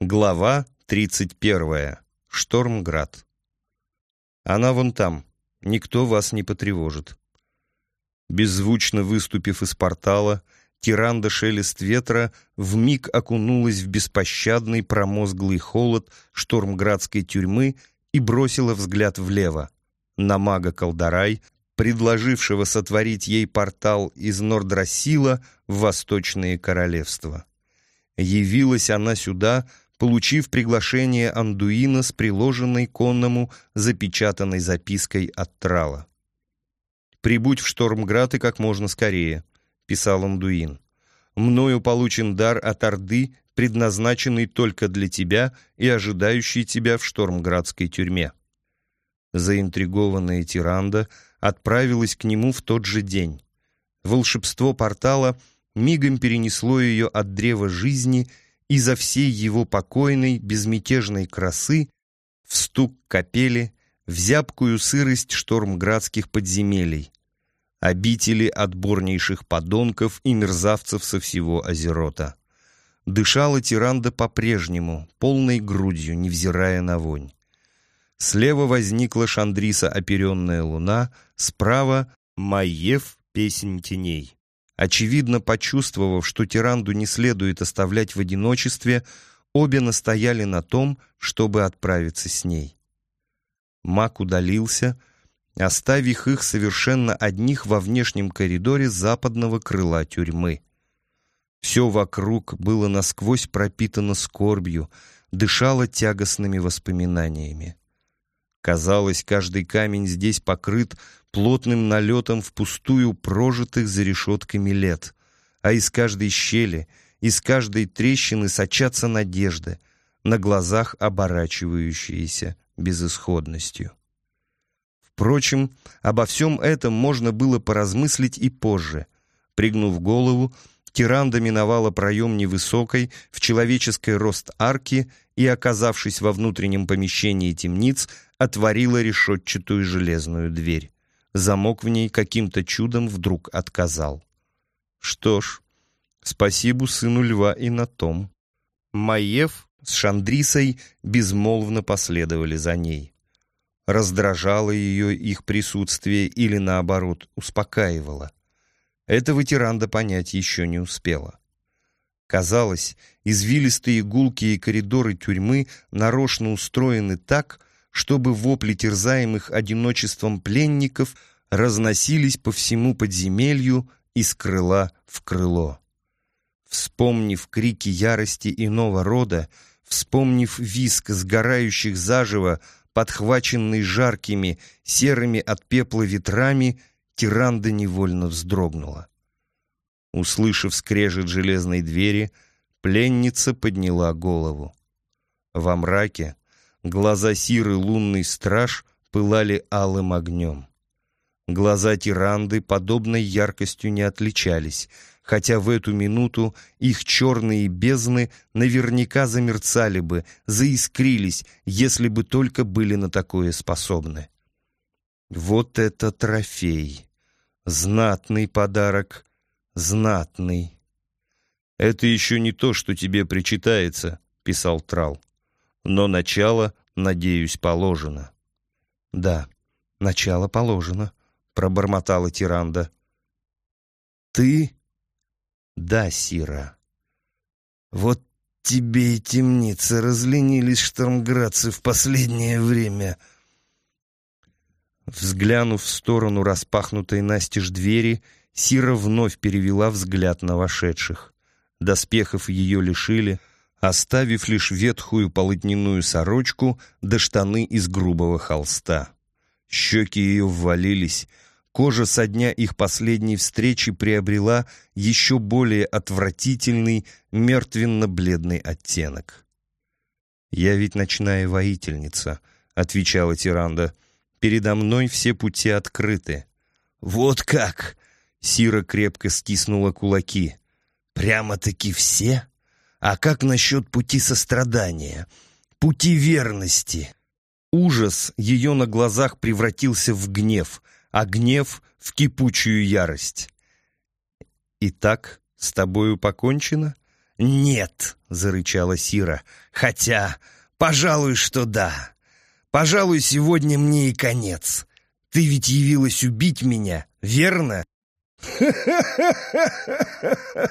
Глава 31. Штормград. Она вон там. Никто вас не потревожит. Беззвучно выступив из портала, тиранда шелест ветра вмиг окунулась в беспощадный промозглый холод штормградской тюрьмы и бросила взгляд влево, на мага Колдарай, предложившего сотворить ей портал из Нордрасила в Восточные Королевства. Явилась она сюда, получив приглашение Андуина с приложенной конному запечатанной запиской от Трала. «Прибудь в Штормград и как можно скорее», — писал Андуин. «Мною получен дар от Орды, предназначенный только для тебя и ожидающий тебя в Штормградской тюрьме». Заинтригованная Тиранда отправилась к нему в тот же день. Волшебство портала мигом перенесло ее от древа жизни — изо всей его покойной, безмятежной красы в стук капели, в зябкую сырость штормградских подземелий, обители отборнейших подонков и мерзавцев со всего Озерота. Дышала тиранда по-прежнему, полной грудью, невзирая на вонь. Слева возникла Шандриса оперенная луна, справа — Маев песнь теней. Очевидно, почувствовав, что тиранду не следует оставлять в одиночестве, обе настояли на том, чтобы отправиться с ней. Мак удалился, оставив их совершенно одних во внешнем коридоре западного крыла тюрьмы. Все вокруг было насквозь пропитано скорбью, дышало тягостными воспоминаниями. Казалось, каждый камень здесь покрыт плотным налетом впустую прожитых за решетками лет, а из каждой щели, из каждой трещины сочатся надежды, на глазах оборачивающиеся безысходностью. Впрочем, обо всем этом можно было поразмыслить и позже. Пригнув голову, Тиранда миновала проем невысокой, в человеческий рост арки и, оказавшись во внутреннем помещении темниц, отворила решетчатую железную дверь. Замок в ней каким-то чудом вдруг отказал. Что ж, спасибо сыну льва и на том. Маев с Шандрисой безмолвно последовали за ней. Раздражало ее их присутствие или, наоборот, успокаивало. Этого тиранда понять еще не успела. Казалось, извилистые гулкие коридоры тюрьмы нарочно устроены так, чтобы вопли терзаемых одиночеством пленников разносились по всему подземелью из крыла в крыло. Вспомнив крики ярости иного рода, вспомнив виск сгорающих заживо, подхваченный жаркими, серыми от пепла ветрами, Тиранда невольно вздрогнула. Услышав скрежет железной двери, пленница подняла голову. Во мраке Глаза Сиры лунный страж пылали алым огнем. Глаза тиранды подобной яркостью не отличались, хотя в эту минуту их черные бездны наверняка замерцали бы, заискрились, если бы только были на такое способны. Вот это трофей! Знатный подарок, знатный. «Это еще не то, что тебе причитается», — писал Трал но начало, надеюсь, положено». «Да, начало положено», — пробормотала Тиранда. «Ты?» «Да, Сира». «Вот тебе и темницы разленились штормградцы в последнее время». Взглянув в сторону распахнутой настежь двери, Сира вновь перевела взгляд на вошедших. Доспехов ее лишили, оставив лишь ветхую полотняную сорочку да штаны из грубого холста. Щеки ее ввалились, кожа со дня их последней встречи приобрела еще более отвратительный, мертвенно-бледный оттенок. «Я ведь ночная воительница», — отвечала Тиранда. «Передо мной все пути открыты». «Вот как!» — Сира крепко стиснула кулаки. «Прямо-таки все?» А как насчет пути сострадания, пути верности? Ужас ее на глазах превратился в гнев, а гнев — в кипучую ярость. «Итак, с тобою покончено?» «Нет», — зарычала Сира, — «хотя, пожалуй, что да. Пожалуй, сегодня мне и конец. Ты ведь явилась убить меня, верно?»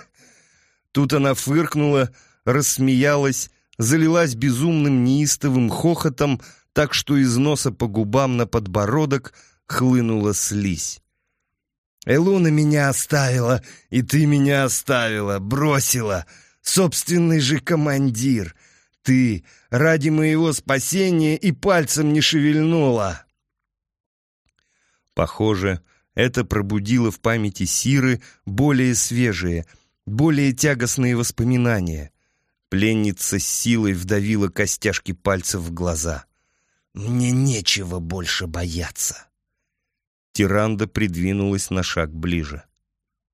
Тут она фыркнула, рассмеялась, залилась безумным неистовым хохотом, так что из носа по губам на подбородок хлынула слизь. «Элуна меня оставила, и ты меня оставила, бросила. Собственный же командир. Ты ради моего спасения и пальцем не шевельнула». Похоже, это пробудило в памяти Сиры более свежие, более тягостные воспоминания. Пленница с силой вдавила костяшки пальцев в глаза. «Мне нечего больше бояться». Тиранда придвинулась на шаг ближе.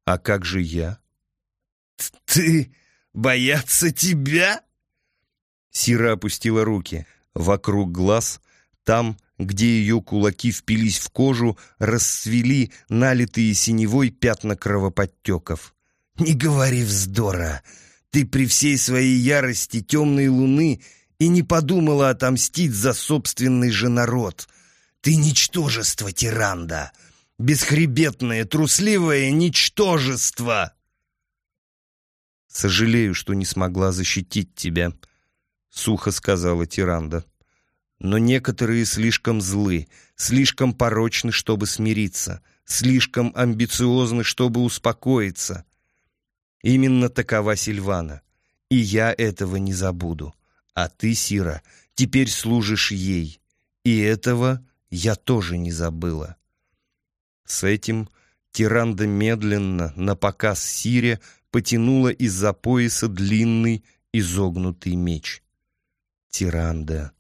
«А как же я?» «Ты бояться тебя?» Сира опустила руки. Вокруг глаз, там, где ее кулаки впились в кожу, расцвели налитые синевой пятна кровоподтеков. «Не говори вздора! Ты при всей своей ярости темной луны и не подумала отомстить за собственный же народ. Ты ничтожество, Тиранда! Бесхребетное, трусливое ничтожество!» «Сожалею, что не смогла защитить тебя», — сухо сказала Тиранда. «Но некоторые слишком злы, слишком порочны, чтобы смириться, слишком амбициозны, чтобы успокоиться. Именно такова Сильвана, и я этого не забуду. А ты, Сира, теперь служишь ей, и этого я тоже не забыла». С этим Тиранда медленно, на показ Сире, потянула из-за пояса длинный изогнутый меч. Тиранда.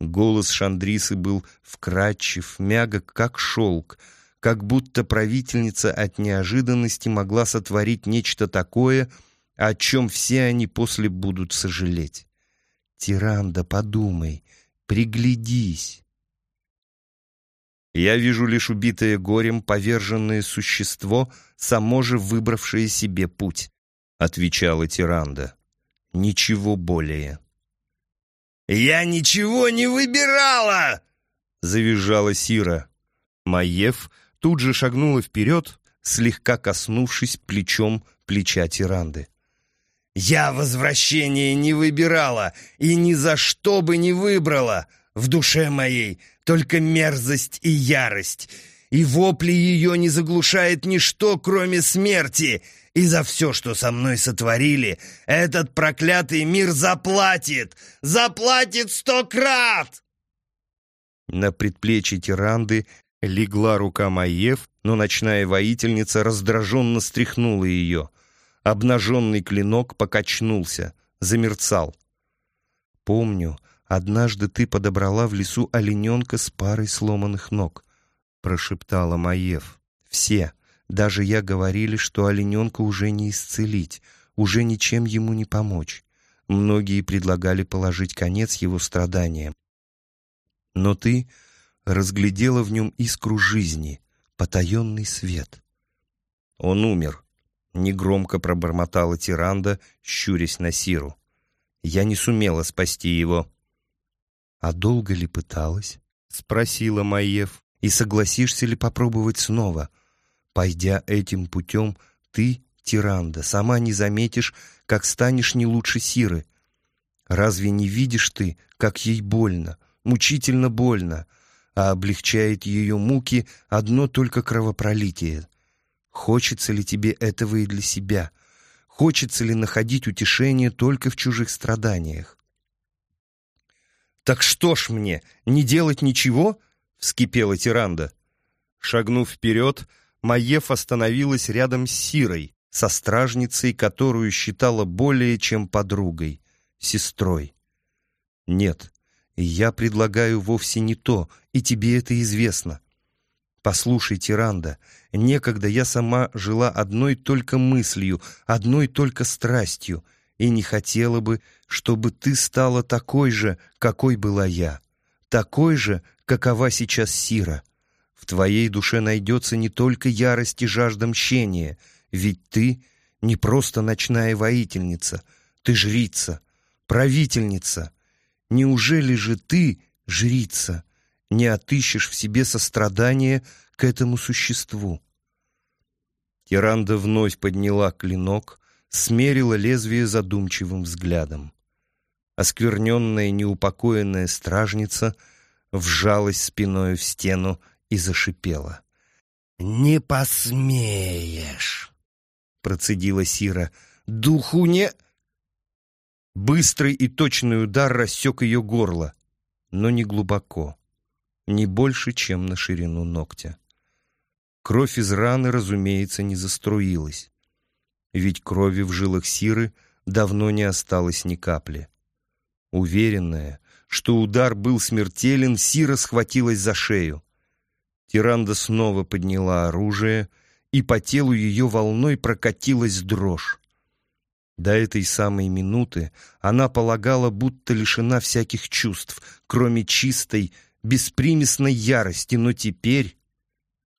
Голос Шандрисы был вкрадчив, мягок, как шелк, как будто правительница от неожиданности могла сотворить нечто такое, о чем все они после будут сожалеть. «Тиранда, подумай, приглядись». Я вижу лишь убитое горем поверженное существо, само же выбравшее себе путь, — отвечала Тиранда. Ничего более. «Я ничего не выбирала!» — завизжала Сира. Маев тут же шагнула вперед, слегка коснувшись плечом плеча тиранды. «Я возвращение не выбирала и ни за что бы не выбрала. В душе моей только мерзость и ярость, и вопли ее не заглушает ничто, кроме смерти. И за все, что со мной сотворили, этот проклятый мир заплатит! Заплатит сто крат!» На предплечье тиранды Легла рука Маев, но ночная воительница раздраженно стряхнула ее. Обнаженный клинок покачнулся, замерцал. «Помню, однажды ты подобрала в лесу олененка с парой сломанных ног», — прошептала Маев. «Все, даже я говорили, что олененка уже не исцелить, уже ничем ему не помочь. Многие предлагали положить конец его страданиям. Но ты разглядела в нем искру жизни, потаенный свет. Он умер, негромко пробормотала Тиранда, щурясь на Сиру. Я не сумела спасти его. А долго ли пыталась? Спросила Маев. И согласишься ли попробовать снова? Пойдя этим путем, ты, Тиранда, сама не заметишь, как станешь не лучше Сиры. Разве не видишь ты, как ей больно, мучительно больно, а облегчает ее муки одно только кровопролитие. Хочется ли тебе этого и для себя? Хочется ли находить утешение только в чужих страданиях? «Так что ж мне, не делать ничего?» — вскипела Тиранда. Шагнув вперед, Маев остановилась рядом с Сирой, со стражницей, которую считала более чем подругой, сестрой. Нет, я предлагаю вовсе не то, и тебе это известно. Послушай, Тиранда, некогда я сама жила одной только мыслью, одной только страстью, и не хотела бы, чтобы ты стала такой же, какой была я, такой же, какова сейчас Сира. В твоей душе найдется не только ярость и жажда мщения, ведь ты не просто ночная воительница, Ты жрица, правительница. Неужели же ты, жрица, не отыщешь в себе сострадание к этому существу? Тиранда вновь подняла клинок, смерила лезвие задумчивым взглядом. Оскверненная неупокоенная стражница вжалась спиной в стену и зашипела. «Не посмеешь!» — процедила Сира. «Духу не...» Быстрый и точный удар рассек ее горло, но не глубоко, не больше, чем на ширину ногтя. Кровь из раны, разумеется, не заструилась, ведь крови в жилах Сиры давно не осталось ни капли. Уверенная, что удар был смертелен, Сира схватилась за шею. Тиранда снова подняла оружие, и по телу ее волной прокатилась дрожь. До этой самой минуты она полагала, будто лишена всяких чувств, кроме чистой, беспримесной ярости, но теперь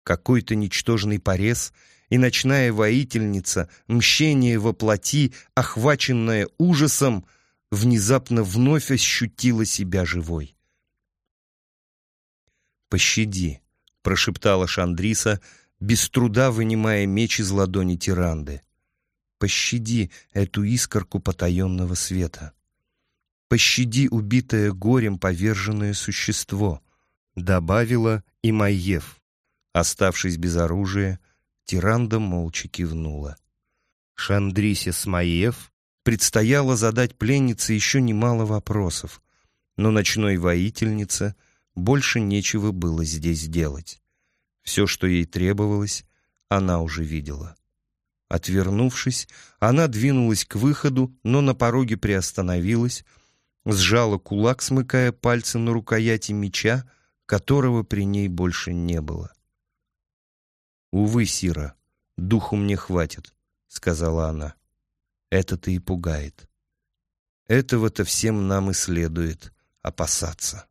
какой-то ничтожный порез и ночная воительница, мщение во плоти, охваченная ужасом, внезапно вновь ощутила себя живой. «Пощади», — прошептала Шандриса, без труда вынимая меч из ладони Тиранды. Пощади эту искорку потаенного света. Пощади убитое горем поверженное существо, добавила и Майев. Оставшись без оружия, Тиранда молча кивнула. Шандрисе Смаев предстояло задать пленнице еще немало вопросов, но ночной воительнице больше нечего было здесь делать. Все, что ей требовалось, она уже видела. Отвернувшись, она двинулась к выходу, но на пороге приостановилась, сжала кулак, смыкая пальцы на рукояти меча, которого при ней больше не было. «Увы, Сира, духу мне хватит», — сказала она. «Это-то и пугает. Этого-то всем нам и следует опасаться».